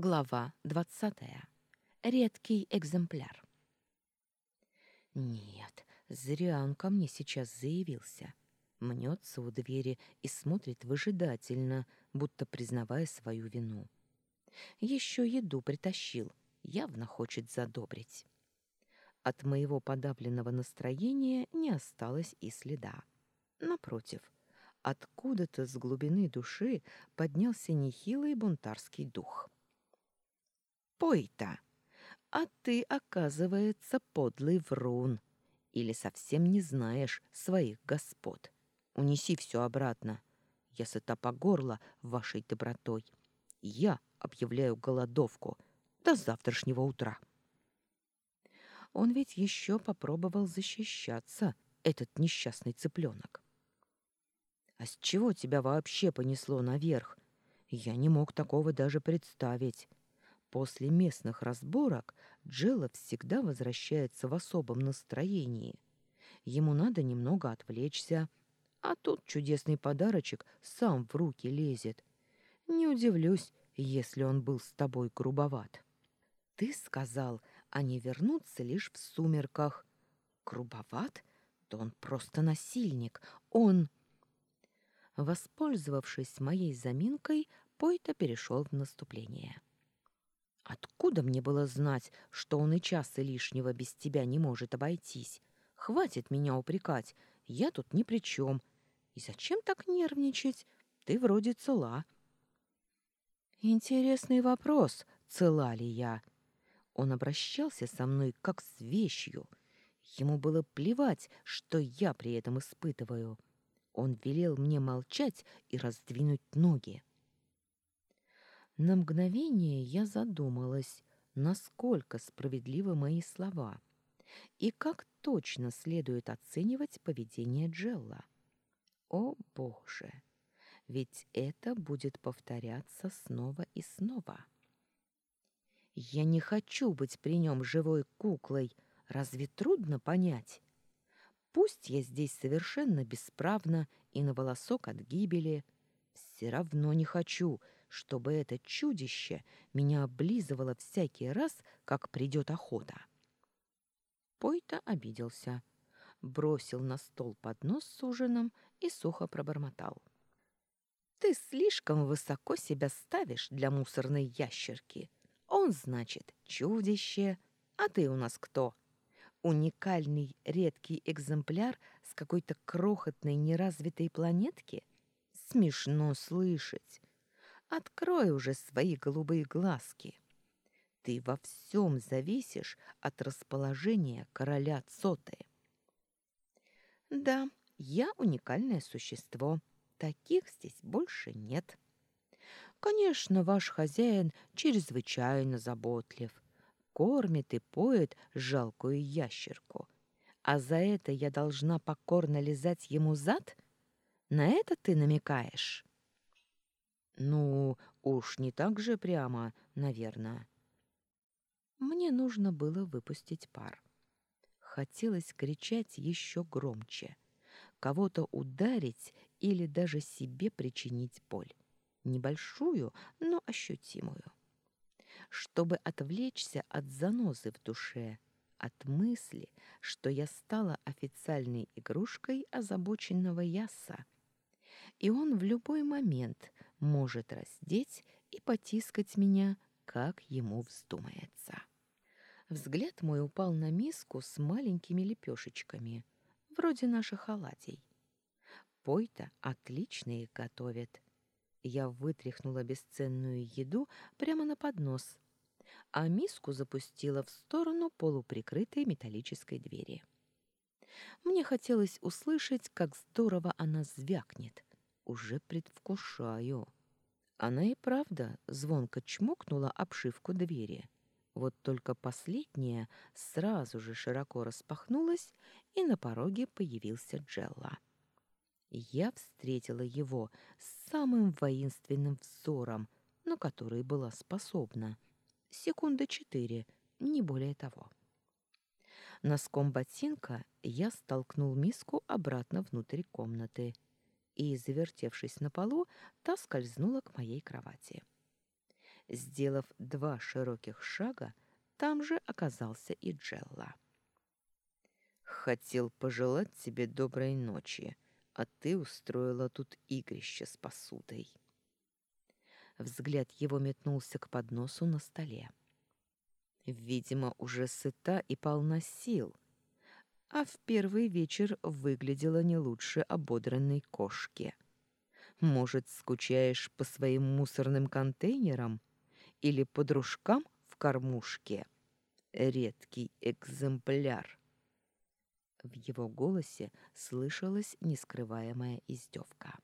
Глава двадцатая. Редкий экземпляр. Нет, зря он ко мне сейчас заявился. Мнется у двери и смотрит выжидательно, будто признавая свою вину. Еще еду притащил, явно хочет задобрить. От моего подавленного настроения не осталось и следа. Напротив, откуда-то с глубины души поднялся нехилый бунтарский дух. Пой-то! А ты, оказывается, подлый врун. Или совсем не знаешь своих господ. Унеси все обратно. Я сыта по горло вашей добротой. Я объявляю голодовку до завтрашнего утра. Он ведь еще попробовал защищаться, этот несчастный цыпленок. А с чего тебя вообще понесло наверх? Я не мог такого даже представить. После местных разборок Джелла всегда возвращается в особом настроении. Ему надо немного отвлечься, а тут чудесный подарочек сам в руки лезет. Не удивлюсь, если он был с тобой грубоват. Ты сказал, они вернутся лишь в сумерках. Грубоват? Да он просто насильник. Он... Воспользовавшись моей заминкой, Пойта перешел в наступление. Откуда мне было знать, что он и часа лишнего без тебя не может обойтись? Хватит меня упрекать, я тут ни при чем. И зачем так нервничать? Ты вроде цела. Интересный вопрос, цела ли я? Он обращался со мной как с вещью. Ему было плевать, что я при этом испытываю. Он велел мне молчать и раздвинуть ноги. На мгновение я задумалась, насколько справедливы мои слова и как точно следует оценивать поведение Джелла. О, Боже! Ведь это будет повторяться снова и снова. Я не хочу быть при нем живой куклой. Разве трудно понять? Пусть я здесь совершенно бесправна и на волосок от гибели, все равно не хочу — чтобы это чудище меня облизывало всякий раз, как придет охота. Пойта обиделся, бросил на стол поднос с ужином и сухо пробормотал. «Ты слишком высоко себя ставишь для мусорной ящерки. Он, значит, чудище, а ты у нас кто? Уникальный редкий экземпляр с какой-то крохотной неразвитой планетки? Смешно слышать. Открой уже свои голубые глазки. Ты во всем зависишь от расположения короля Цоты. Да, я уникальное существо. Таких здесь больше нет. Конечно, ваш хозяин чрезвычайно заботлив. Кормит и поет жалкую ящерку. А за это я должна покорно лизать ему зад? На это ты намекаешь? Ну, уж не так же прямо, наверное. Мне нужно было выпустить пар. Хотелось кричать еще громче, кого-то ударить или даже себе причинить боль. Небольшую, но ощутимую. Чтобы отвлечься от занозы в душе, от мысли, что я стала официальной игрушкой озабоченного яса. И он в любой момент может раздеть и потискать меня, как ему вздумается. Взгляд мой упал на миску с маленькими лепешечками, вроде наших оладий. Пойта отлично их готовит. Я вытряхнула бесценную еду прямо на поднос, а миску запустила в сторону полуприкрытой металлической двери. Мне хотелось услышать, как здорово она звякнет, уже предвкушаю. Она и правда звонко чмокнула обшивку двери. Вот только последняя сразу же широко распахнулась, и на пороге появился Джелла. Я встретила его с самым воинственным взором, на который была способна. Секунда четыре, не более того. Носком ботинка я столкнул миску обратно внутрь комнаты — и, завертевшись на полу, та скользнула к моей кровати. Сделав два широких шага, там же оказался и Джелла. «Хотел пожелать тебе доброй ночи, а ты устроила тут игрище с посудой». Взгляд его метнулся к подносу на столе. Видимо, уже сыта и полна сил, а в первый вечер выглядела не лучше ободранной кошки. Может, скучаешь по своим мусорным контейнерам или по дружкам в кормушке? Редкий экземпляр. В его голосе слышалась нескрываемая издевка.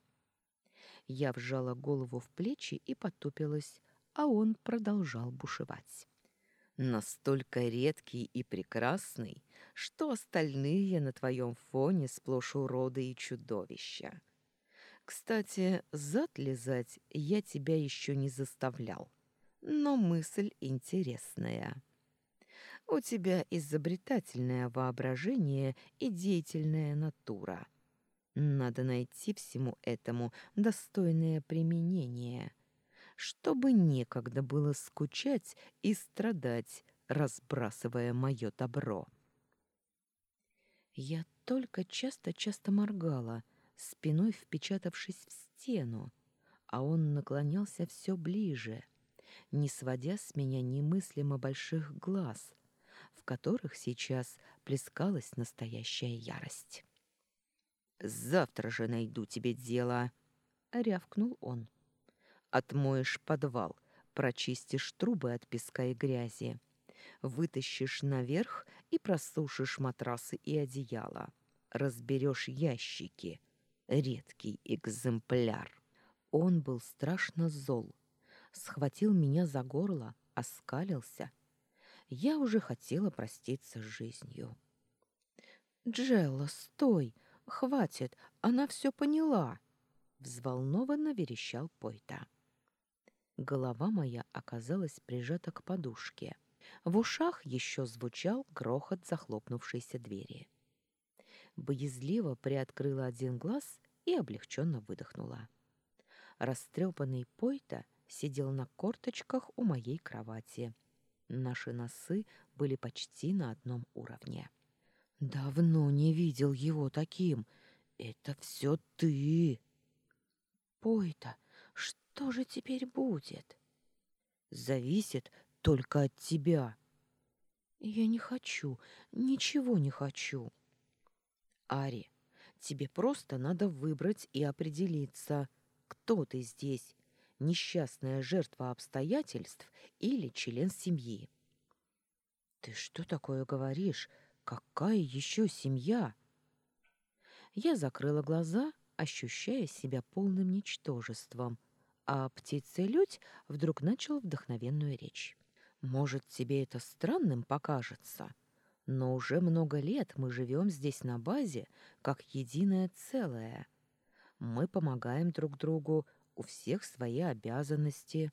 Я вжала голову в плечи и потупилась, а он продолжал бушевать. Настолько редкий и прекрасный, что остальные на твоем фоне сплошь уроды и чудовища. Кстати, зад лизать я тебя еще не заставлял, но мысль интересная. У тебя изобретательное воображение и деятельная натура. Надо найти всему этому достойное применение, чтобы некогда было скучать и страдать, разбрасывая мое добро. Я только часто-часто моргала, спиной впечатавшись в стену, а он наклонялся все ближе, не сводя с меня немыслимо больших глаз, в которых сейчас плескалась настоящая ярость. Завтра же найду тебе дело, рявкнул он. Отмоешь подвал, прочистишь трубы от песка и грязи, вытащишь наверх и просушишь матрасы и одеяла, разберешь ящики. Редкий экземпляр. Он был страшно зол, схватил меня за горло, оскалился. Я уже хотела проститься с жизнью. «Джелла, стой! Хватит, она все поняла, взволнованно верещал Пойта. Голова моя оказалась прижата к подушке. В ушах еще звучал грохот захлопнувшейся двери. Боязливо приоткрыла один глаз и облегченно выдохнула. Растрепанный Пойта сидел на корточках у моей кровати. Наши носы были почти на одном уровне. Давно не видел его таким. Это все ты. Пой-то, что же теперь будет? Зависит только от тебя. Я не хочу, ничего не хочу. Ари, тебе просто надо выбрать и определиться, кто ты здесь, несчастная жертва обстоятельств или член семьи. Ты что такое говоришь? Какая еще семья? Я закрыла глаза, ощущая себя полным ничтожеством, а птица-людь вдруг начал вдохновенную речь. Может, тебе это странным покажется, но уже много лет мы живем здесь на базе, как единое целое. Мы помогаем друг другу, у всех свои обязанности.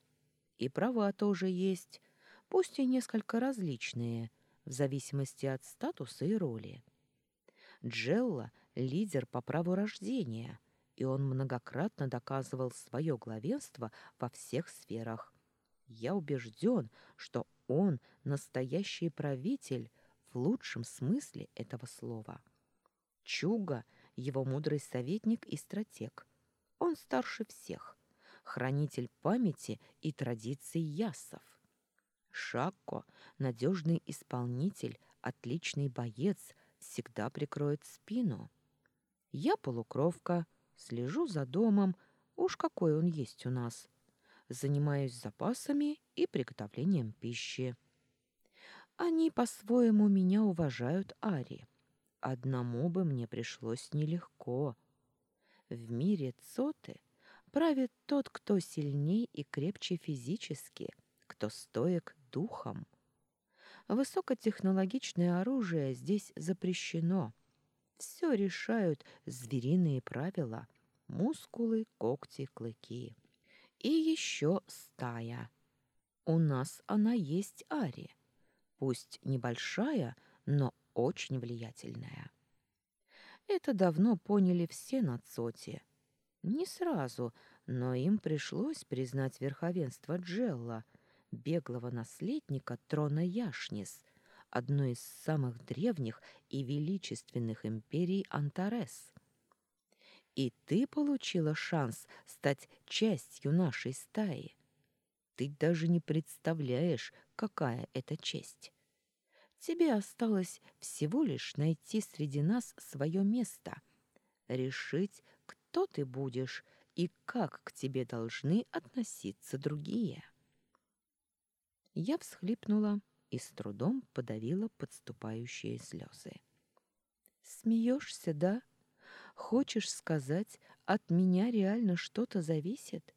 И права тоже есть, пусть и несколько различные — в зависимости от статуса и роли. Джелла — лидер по праву рождения, и он многократно доказывал свое главенство во всех сферах. Я убежден, что он настоящий правитель в лучшем смысле этого слова. Чуга — его мудрый советник и стратег. Он старше всех, хранитель памяти и традиций ясов. Шакко — надежный исполнитель, отличный боец, всегда прикроет спину. Я полукровка, слежу за домом, уж какой он есть у нас. Занимаюсь запасами и приготовлением пищи. Они по-своему меня уважают, Ари. Одному бы мне пришлось нелегко. В мире Цоты правит тот, кто сильней и крепче физически, кто стоек духом. Высокотехнологичное оружие здесь запрещено. Все решают звериные правила — мускулы, когти, клыки. И еще стая. У нас она есть Ари. Пусть небольшая, но очень влиятельная. Это давно поняли все на Цоте. Не сразу, но им пришлось признать верховенство Джелла — беглого наследника трона Яшнис, одной из самых древних и величественных империй Антарес. И ты получила шанс стать частью нашей стаи. Ты даже не представляешь, какая это честь. Тебе осталось всего лишь найти среди нас свое место, решить, кто ты будешь и как к тебе должны относиться другие. Я всхлипнула и с трудом подавила подступающие слезы. «Смеешься, да? Хочешь сказать, от меня реально что-то зависит?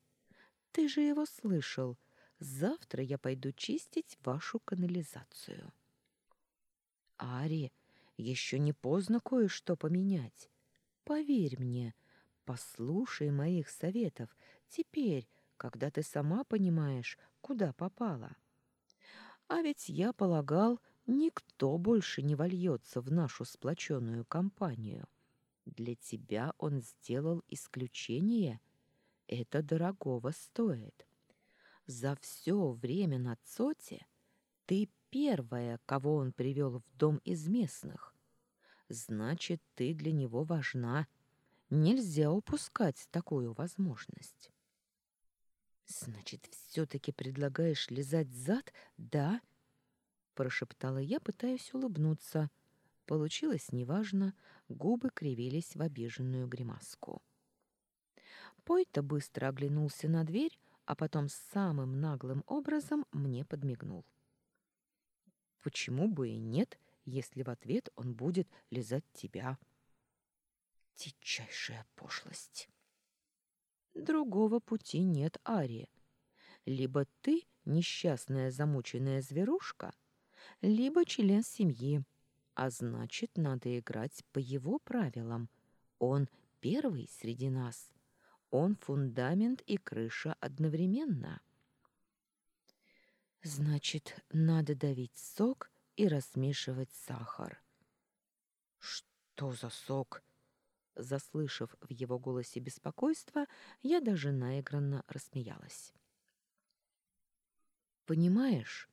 Ты же его слышал. Завтра я пойду чистить вашу канализацию». «Ари, еще не поздно кое-что поменять. Поверь мне, послушай моих советов теперь, когда ты сама понимаешь, куда попала». А ведь я полагал, никто больше не вольется в нашу сплоченную компанию. Для тебя он сделал исключение. Это дорогого стоит. За все время на Цоте ты первая, кого он привел в дом из местных. Значит, ты для него важна. Нельзя упускать такую возможность. Значит, все-таки предлагаешь лизать зад, да? Прошептала я, пытаясь улыбнуться. Получилось неважно, губы кривились в обиженную гримаску. Пойта быстро оглянулся на дверь, а потом самым наглым образом мне подмигнул. Почему бы и нет, если в ответ он будет лизать тебя? Дичайшая пошлость. Другого пути нет, Ари. Либо ты несчастная замученная зверушка, либо член семьи, а значит, надо играть по его правилам. Он первый среди нас. Он фундамент и крыша одновременно. Значит, надо давить сок и размешивать сахар. Что за сок? Заслышав в его голосе беспокойство, я даже наигранно рассмеялась. «Понимаешь,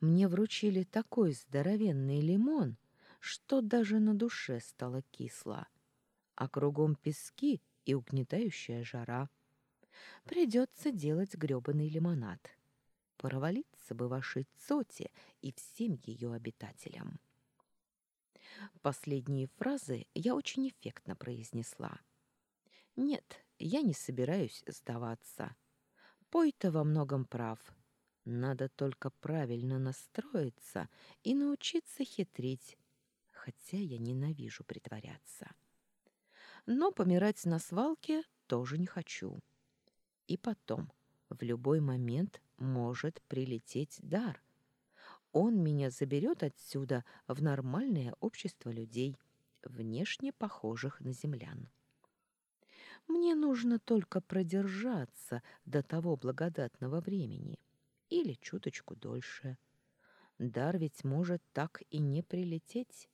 мне вручили такой здоровенный лимон, что даже на душе стало кисло, а кругом пески и угнетающая жара. Придется делать грёбаный лимонад. Провалиться бы вашей цоте и всем ее обитателям». Последние фразы я очень эффектно произнесла. Нет, я не собираюсь сдаваться. Пой-то во многом прав. Надо только правильно настроиться и научиться хитрить, хотя я ненавижу притворяться. Но помирать на свалке тоже не хочу. И потом, в любой момент может прилететь дар — он меня заберет отсюда в нормальное общество людей, внешне похожих на землян. Мне нужно только продержаться до того благодатного времени или чуточку дольше. Дар ведь может так и не прилететь.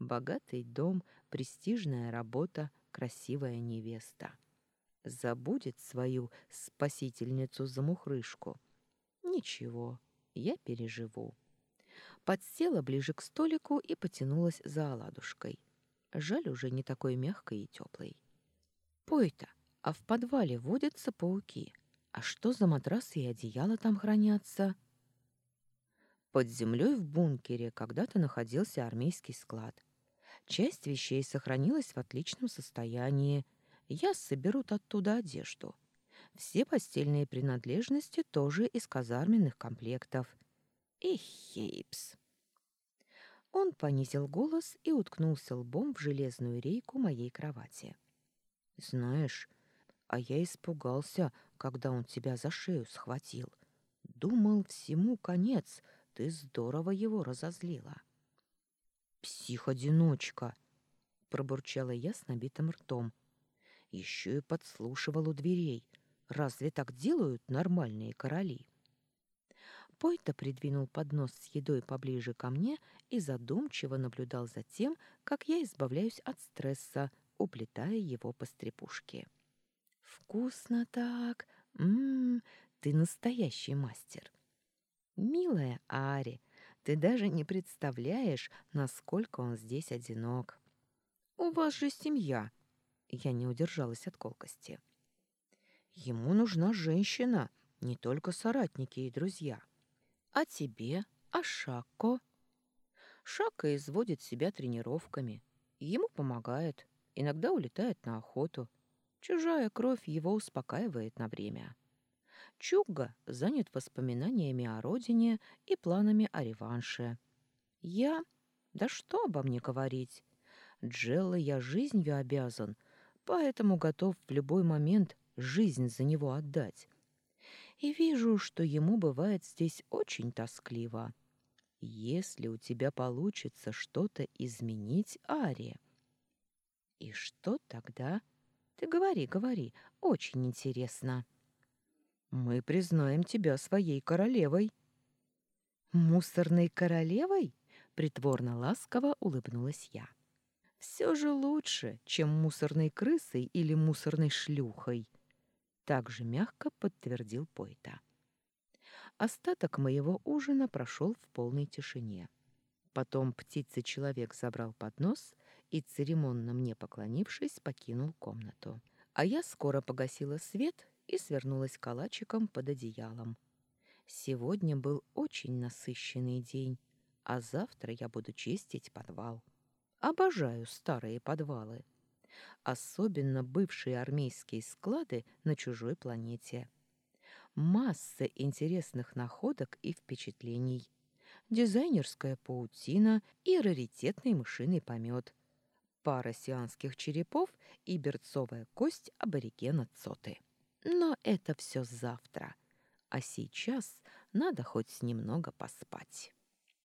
Богатый дом, престижная работа, красивая невеста. Забудет свою спасительницу-замухрышку. Ничего, я переживу подсела ближе к столику и потянулась за оладушкой. Жаль, уже не такой мягкой и теплой. «Пой-то, а в подвале водятся пауки. А что за матрасы и одеяло там хранятся?» Под землей в бункере когда-то находился армейский склад. Часть вещей сохранилась в отличном состоянии. Я соберу оттуда одежду. Все постельные принадлежности тоже из казарменных комплектов — и. Он понизил голос и уткнулся лбом в железную рейку моей кровати. «Знаешь, а я испугался, когда он тебя за шею схватил. Думал, всему конец, ты здорово его разозлила». «Псих-одиночка!» — пробурчала я с набитым ртом. Еще и подслушивал у дверей. Разве так делают нормальные короли?» Пойта придвинул поднос с едой поближе ко мне и задумчиво наблюдал за тем, как я избавляюсь от стресса, уплетая его по стрепушке. «Вкусно так! Ммм, ты настоящий мастер!» Милая Ари, ты даже не представляешь, насколько он здесь одинок. У вас же семья. Я не удержалась от колкости. Ему нужна женщина, не только соратники и друзья. А тебе, а Шако? Шака изводит себя тренировками. Ему помогает, иногда улетает на охоту. Чужая кровь его успокаивает на время. Чугга занят воспоминаниями о родине и планами о реванше. Я... Да что обо мне говорить? Джелла я жизнью обязан, поэтому готов в любой момент жизнь за него отдать. И вижу, что ему бывает здесь очень тоскливо. Если у тебя получится что-то изменить, Ария. И что тогда? Ты говори, говори, очень интересно. Мы признаем тебя своей королевой. Мусорной королевой? Притворно ласково улыбнулась я. Все же лучше, чем мусорной крысой или мусорной шлюхой. Так же мягко подтвердил Пойта. Остаток моего ужина прошел в полной тишине. Потом птица-человек забрал поднос и, церемонно мне поклонившись, покинул комнату. А я скоро погасила свет и свернулась калачиком под одеялом. Сегодня был очень насыщенный день, а завтра я буду чистить подвал. Обожаю старые подвалы, особенно бывшие армейские склады на чужой планете масса интересных находок и впечатлений. Дизайнерская паутина и раритетный мышиный помет. Пара сианских черепов и берцовая кость аборигена Цоты. Но это все завтра. А сейчас надо хоть немного поспать.